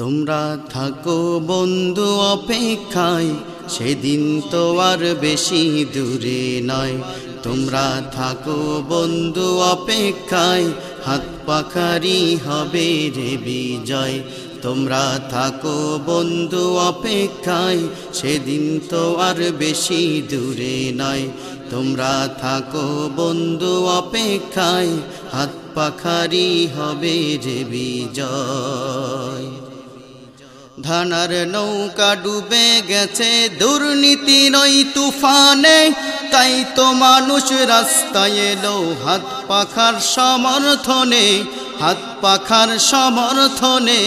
তোমরা থাকো বন্ধু অপেক্ষায়, সেদিন তো আর বেশি দূরে নয়। তোমরা থাকো বন্ধু অপেক্ষায়, হাত পাখারি হবে রে বিজয়। তোমরা থাকো বন্ধু অপেক্ষায়, সেদিন তো আর বেশি দূরে নয়। তোমরা থাকো বন্ধু অপেক্ষায়, হাত পাখারি হবে রে বিজয়। ধানার নৌকা ডুবে গেছে, দুর্নীতি নই তুফানে। তাই তো মানুষ রাস্তায় এলো হাত পাখার সমর্থনে, হাত পাখার সমর্থনে।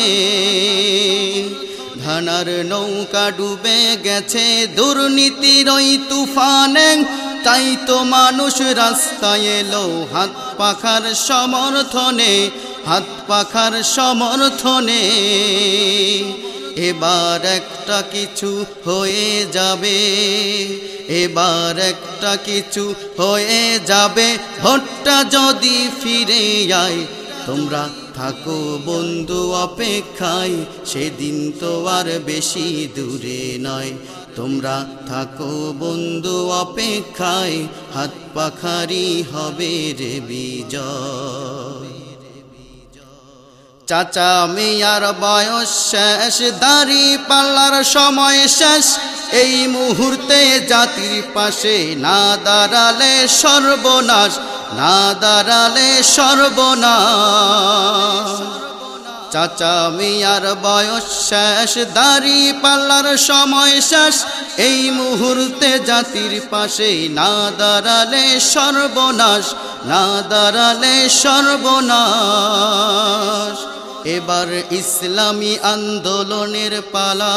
ধানার নৌকা ডুবে গেছে, দুর্নীতি নই তুফানে। তাই তো মানুষ রাস্তায় এলো হাত পাখার সমর্থনে, হাত পাখার সমর্থনে। এবার একটা কিছু হয়ে যাবে, এবার একটা কিছু হয়ে যাবে। ভোটটা যদি ফিরে যায় তোমরা থাকো বন্ধু অপেক্ষায়, সেদিন তো আর বেশি দূরে নয়। তোমরা থাকো বন্ধু অপেক্ষায়, হাত পাখারি হবে রে বিজয়। চাচা, মিয়ার বয়স শেষ, দাড়ি পাল্লার সময় শেষ। এই মুহূর্তে জাতির পাশে না দাঁড়ালে সর্বনাশ, না দাঁড়ালে সর্বনাশ। চাচা, মিয়ার বয়স শেষ, দাড়ি পাল্লার সময় শেষ। এই মুহূর্তে জাতির পাশে না দাঁড়ালে সর্বনাশ, না দাঁড়ালে সর্বনাশ। এবার ইসলামী আন্দোলনের পালা।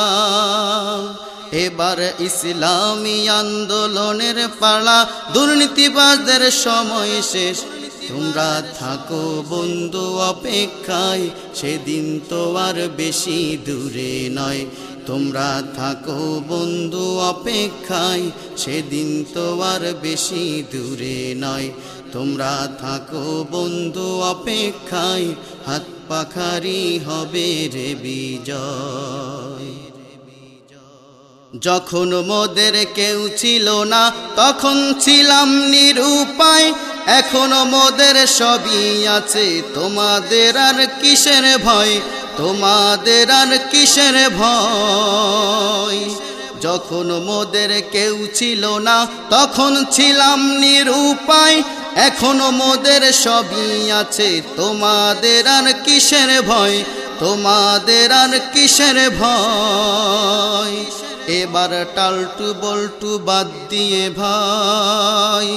এবার ইসলামী আন্দোলনের পালা। দুর্নীতিবাজদের সময় শেষ। তোমরা থাকো বন্ধু অপেক্ষায়। সেদিন তো আর বেশি দূরে নয়। তোমরা থাকো বন্ধু অপেক্ষায়। সেদিন তো আর বেশি দূরে নয়। তোমরা থাকো বন্ধু অপেক্ষায়, হাত পাখারি হবে রে বিজয়। যখন মোদের কেউ ছিল না, তখন ছিলাম নিরুপায়। এখনও মোদের সবই আছে, তোমাদের আর কিসের ভয়? তোমাদের আর কিসের ভয়? যখন মোদের কেউ ছিল না, তখন ছিলাম নিরুপায়। এখনও মোদের সবই আছে। তোমাদের আর কিসের ভয়? তোমাদের আর কিসের ভয়? এবার টালটু বল্টু বাদ দিয়ে ভাই,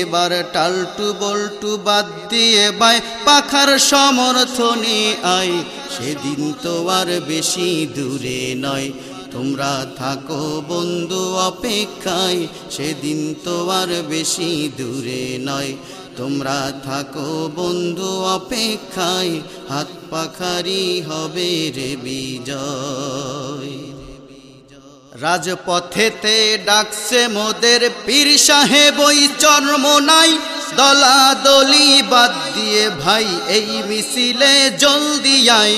এবার টালটু বল্টু বাদ দিয়ে ভাই, পাখার সমর্থনে আয়। সেদিন তো আর বেশি দূরে নয়। তোমরা থাকো বন্ধু অপেক্ষায়, সেদিন তো আর বেশি দূরে নয়। তোমরা থাকো বন্ধু অপেক্ষায়, হাত পাখারি হবে রে বিজয়। রাজপথেতে ডাকছে মোদের পীর সাহেব, ওই চর্ম নাই। দলাদলি বাদ দিয়ে ভাই, এই মিছিলে জলদি আয়।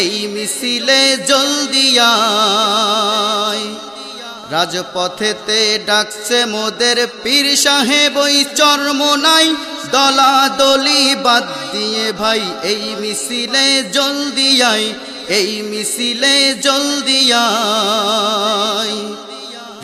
এই মিছিলে জলদি আয়। রাজপথেতে ডাকছে মোদের পীর সাহেব, ওই চর্ম নাই, দলাদলি বাদ দিয়ে ভাই, এই মিছিলে জলদি আয়, এই মিছিলে জলদি আয়।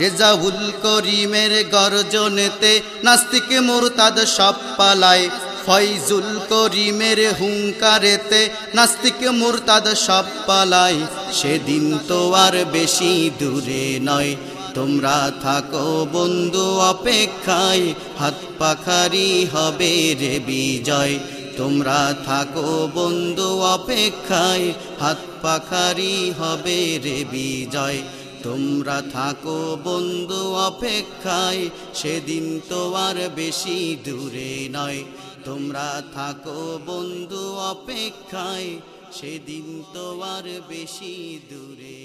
রেজাউল করিমের গর্জনেতে নাস্তিক মুরতাদ সব পালায় ফয়জুল করিমের হুঙ্কারেতে নাস্তিক মুরতাদ সব পালায় সেদিন তো আর বেশি দূরে নয়। তোমরা থাকো বন্ধু অপেক্ষায়, হাত পাখারি হবে রে বিজয়। তোমরা থাকো বন্ধু অপেক্ষায়, হাত পাখারি হবে রে বিজয়। তোমরা থাকো বন্ধু অপেক্ষায়, সেদিন তো আর বেশি দূরে নয়। তোমরা থাকো বন্ধু অপেক্ষায় সেদিন তো আর বেশি দূরে